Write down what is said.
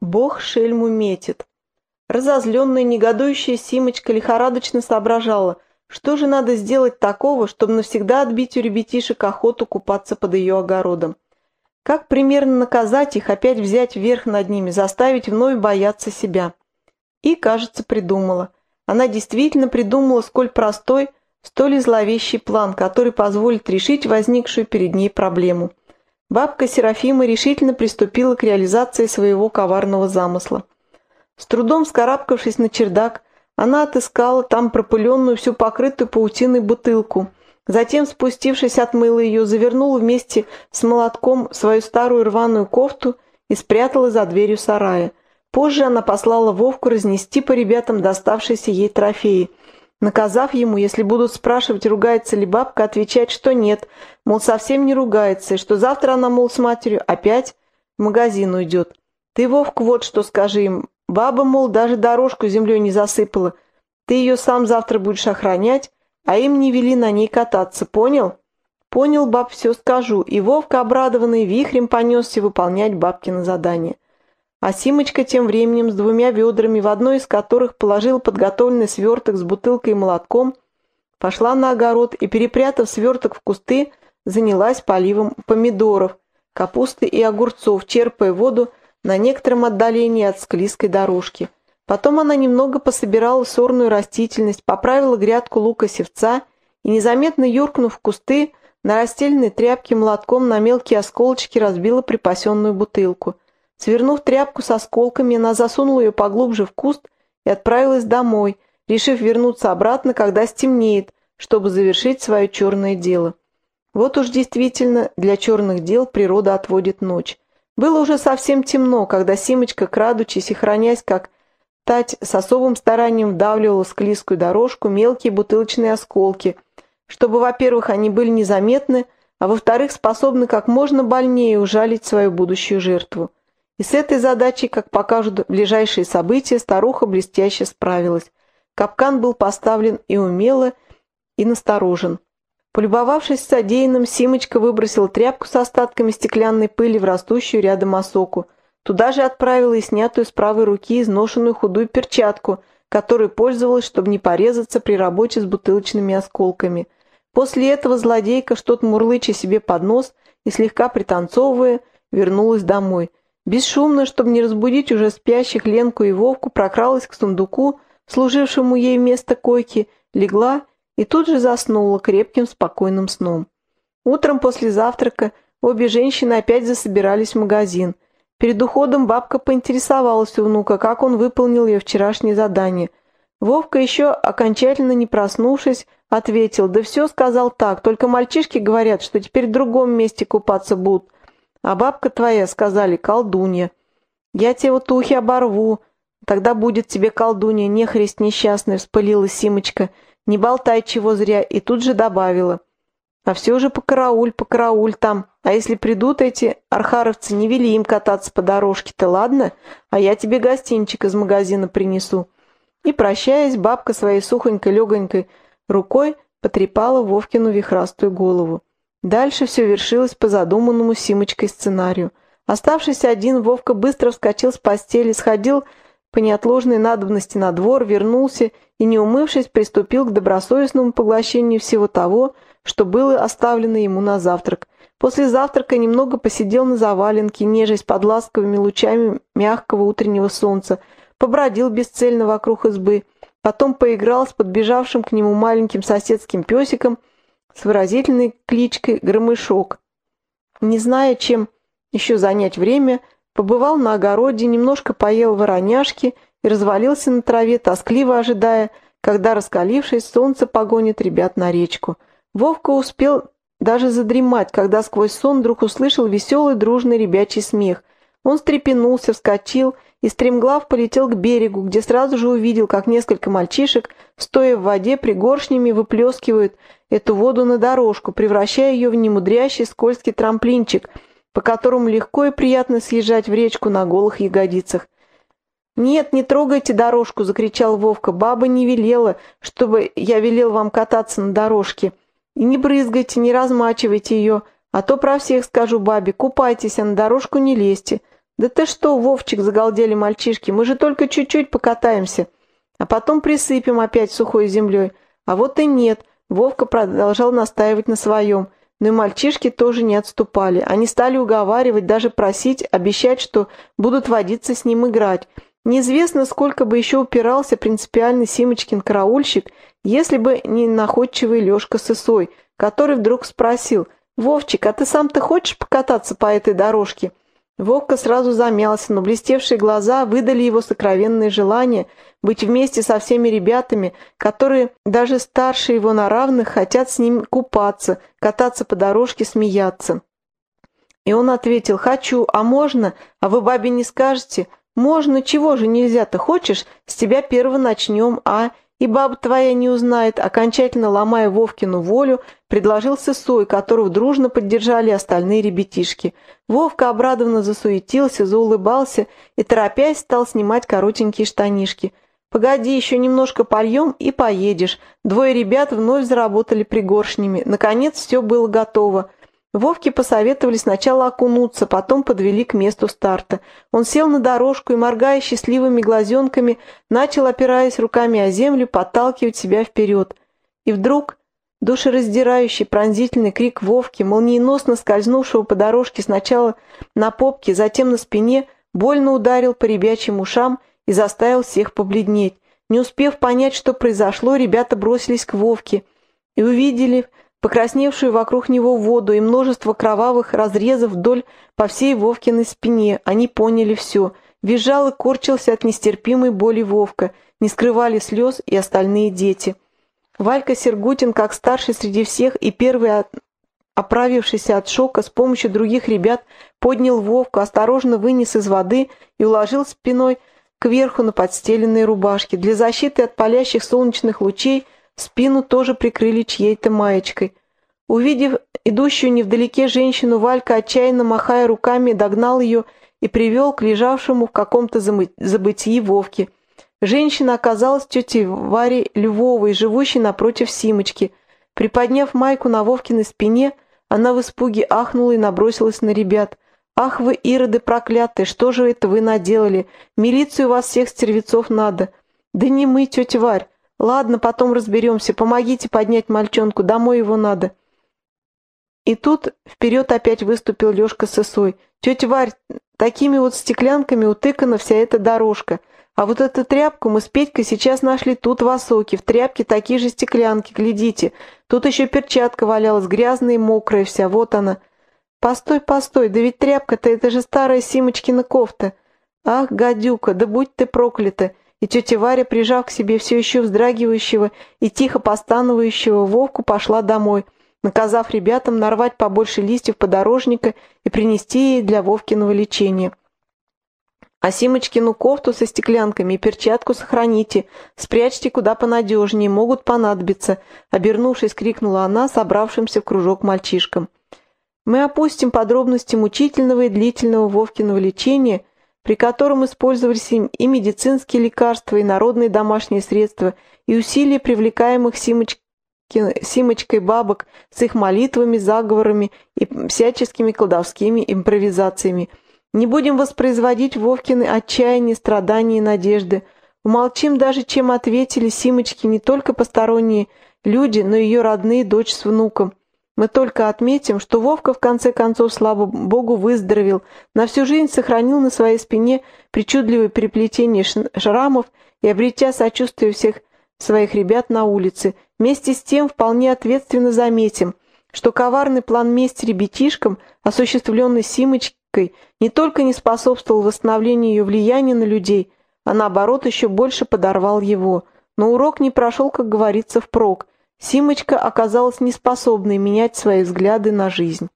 Бог шельму метит. Разозленная, негодующая Симочка лихорадочно соображала, что же надо сделать такого, чтобы навсегда отбить у ребятишек охоту купаться под ее огородом. Как примерно наказать их, опять взять верх над ними, заставить вновь бояться себя. И, кажется, придумала. Она действительно придумала, сколь простой, столь и зловещий план, который позволит решить возникшую перед ней проблему. Бабка Серафима решительно приступила к реализации своего коварного замысла. С трудом скарабкавшись на чердак, она отыскала там пропыленную, всю покрытую паутиной бутылку. Затем, спустившись, отмыла ее, завернула вместе с молотком свою старую рваную кофту и спрятала за дверью сарая. Позже она послала Вовку разнести по ребятам доставшиеся ей трофеи, наказав ему, если будут спрашивать, ругается ли бабка, отвечать, что нет, мол, совсем не ругается, и что завтра она, мол, с матерью опять в магазин уйдет. Ты, Вовк, вот что скажи им, Баба, мол, даже дорожку землей не засыпала. Ты ее сам завтра будешь охранять, а им не вели на ней кататься, понял? Понял, баб, все скажу. И Вовка, обрадованный, вихрем понесся выполнять бабкино задание. А Симочка тем временем с двумя ведрами, в одно из которых положил подготовленный сверток с бутылкой и молотком, пошла на огород и, перепрятав сверток в кусты, занялась поливом помидоров, капусты и огурцов, черпая воду на некотором отдалении от склизкой дорожки. Потом она немного пособирала сорную растительность, поправила грядку лука-севца и, незаметно юркнув в кусты, на расстеленной тряпке молотком на мелкие осколочки разбила припасенную бутылку. Свернув тряпку с осколками, она засунула ее поглубже в куст и отправилась домой, решив вернуться обратно, когда стемнеет, чтобы завершить свое черное дело. Вот уж действительно для черных дел природа отводит ночь. Было уже совсем темно, когда Симочка, крадучись и хранясь, как Тать с особым старанием вдавливала в склизкую дорожку мелкие бутылочные осколки, чтобы, во-первых, они были незаметны, а во-вторых, способны как можно больнее ужалить свою будущую жертву. И с этой задачей, как покажут ближайшие события, старуха блестяще справилась. Капкан был поставлен и умело, и насторожен. Полюбовавшись содеянным, Симочка выбросила тряпку с остатками стеклянной пыли в растущую рядом осоку. Туда же отправила и снятую с правой руки изношенную худую перчатку, которой пользовалась, чтобы не порезаться при работе с бутылочными осколками. После этого злодейка, что-то мурлыча себе под нос и слегка пританцовывая, вернулась домой. Бесшумно, чтобы не разбудить уже спящих Ленку и Вовку, прокралась к сундуку, служившему ей вместо койки, легла и тут же заснула крепким спокойным сном. Утром после завтрака обе женщины опять засобирались в магазин. Перед уходом бабка поинтересовалась у внука, как он выполнил ее вчерашнее задание. Вовка, еще окончательно не проснувшись, ответил, да все сказал так, только мальчишки говорят, что теперь в другом месте купаться будут. А бабка твоя, сказали, колдунья. Я тебе вот ухи оборву, тогда будет тебе колдунья, нехрест несчастная, вспылила Симочка — не болтай чего зря, и тут же добавила. А все же покарауль, покарауль там. А если придут эти архаровцы, не вели им кататься по дорожке-то, ладно? А я тебе гостинчик из магазина принесу. И, прощаясь, бабка своей сухонькой-легонькой рукой потрепала Вовкину вихрастую голову. Дальше все вершилось по задуманному Симочкой сценарию. Оставшись один, Вовка быстро вскочил с постели, сходил по неотложной надобности на двор, вернулся и, не умывшись, приступил к добросовестному поглощению всего того, что было оставлено ему на завтрак. После завтрака немного посидел на заваленке, нежесть под ласковыми лучами мягкого утреннего солнца, побродил бесцельно вокруг избы, потом поиграл с подбежавшим к нему маленьким соседским песиком с выразительной кличкой Громышок. Не зная, чем еще занять время, побывал на огороде, немножко поел вороняшки и развалился на траве, тоскливо ожидая, когда, раскалившись, солнце погонит ребят на речку. Вовка успел даже задремать, когда сквозь сон вдруг услышал веселый дружный ребячий смех. Он стрепенулся, вскочил и стремглав полетел к берегу, где сразу же увидел, как несколько мальчишек, стоя в воде, пригоршнями выплескивают эту воду на дорожку, превращая ее в немудрящий скользкий трамплинчик, по которому легко и приятно съезжать в речку на голых ягодицах. «Нет, не трогайте дорожку!» — закричал Вовка. «Баба не велела, чтобы я велел вам кататься на дорожке. И не брызгайте, не размачивайте ее, а то про всех скажу бабе. Купайтесь, а на дорожку не лезьте. «Да ты что, Вовчик!» — загалдели мальчишки. «Мы же только чуть-чуть покатаемся, а потом присыпем опять сухой землей». А вот и нет. Вовка продолжал настаивать на своем. Но и мальчишки тоже не отступали. Они стали уговаривать, даже просить, обещать, что будут водиться с ним играть. Неизвестно, сколько бы еще упирался принципиальный Симочкин караульщик, если бы не находчивый Лешка Сысой, который вдруг спросил, «Вовчик, а ты сам-то хочешь покататься по этой дорожке?» Вовка сразу замялся, но блестевшие глаза выдали его сокровенное желание быть вместе со всеми ребятами, которые даже старше его на равных хотят с ним купаться, кататься по дорожке, смеяться. И он ответил «Хочу, а можно? А вы бабе не скажете?» «Можно, чего же нельзя-то? Хочешь? С тебя первого начнем, а...» И баба твоя не узнает, окончательно ломая Вовкину волю, предложил Сысой, которого дружно поддержали остальные ребятишки. Вовка обрадованно засуетился, заулыбался и, торопясь, стал снимать коротенькие штанишки. «Погоди, еще немножко польем и поедешь». Двое ребят вновь заработали пригоршнями. Наконец все было готово. Вовке посоветовали сначала окунуться, потом подвели к месту старта. Он сел на дорожку и, моргая счастливыми глазенками, начал, опираясь руками о землю, подталкивать себя вперед. И вдруг душераздирающий пронзительный крик Вовки, молниеносно скользнувшего по дорожке сначала на попке, затем на спине, больно ударил по ребячьим ушам и заставил всех побледнеть. Не успев понять, что произошло, ребята бросились к Вовке и увидели покрасневшую вокруг него воду и множество кровавых разрезов вдоль по всей Вовкиной спине. Они поняли все. Визжал и корчился от нестерпимой боли Вовка. Не скрывали слез и остальные дети. Валька Сергутин, как старший среди всех и первый оправившийся от шока, с помощью других ребят поднял Вовку, осторожно вынес из воды и уложил спиной кверху на подстеленные рубашки. Для защиты от палящих солнечных лучей – Спину тоже прикрыли чьей-то маечкой. Увидев идущую невдалеке женщину, Валька, отчаянно махая руками, догнал ее и привел к лежавшему в каком-то забытии Вовке. Женщина оказалась тетей Варей Львовой, живущей напротив Симочки. Приподняв майку на Вовкиной спине, она в испуге ахнула и набросилась на ребят. «Ах вы, ироды проклятые, что же это вы наделали? Милицию вас всех стервецов надо!» «Да не мы, тетя Варь, «Ладно, потом разберемся. Помогите поднять мальчонку, домой его надо». И тут вперед опять выступил Лешка с Исой. «Тетя Варь, такими вот стеклянками утыкана вся эта дорожка. А вот эту тряпку мы с Петькой сейчас нашли тут в осоке. В тряпке такие же стеклянки, глядите. Тут еще перчатка валялась, грязная и мокрая вся, вот она». «Постой, постой, да ведь тряпка-то это же старая Симочкина кофта». «Ах, гадюка, да будь ты проклята!» И тетя Варя, прижав к себе все еще вздрагивающего и тихо постановающего Вовку, пошла домой, наказав ребятам нарвать побольше листьев подорожника и принести ей для Вовкиного лечения. А Симочкину кофту со стеклянками и перчатку сохраните, спрячьте куда понадежнее, могут понадобиться», — обернувшись, крикнула она собравшимся в кружок мальчишкам. «Мы опустим подробности мучительного и длительного Вовкиного лечения», — при котором использовались и медицинские лекарства, и народные домашние средства, и усилия привлекаемых Симочки, Симочкой бабок с их молитвами, заговорами и всяческими колдовскими импровизациями. Не будем воспроизводить Вовкины отчаяние, страдания и надежды. Умолчим даже, чем ответили Симочки не только посторонние люди, но и ее родные дочь с внуком. Мы только отметим, что Вовка в конце концов, слава богу, выздоровел, на всю жизнь сохранил на своей спине причудливое переплетение шрамов и, обретя сочувствие всех своих ребят на улице, вместе с тем вполне ответственно заметим, что коварный план мести ребятишкам, осуществленный Симочкой, не только не способствовал восстановлению ее влияния на людей, а наоборот еще больше подорвал его. Но урок не прошел, как говорится, впрок – Симочка оказалась неспособной менять свои взгляды на жизнь.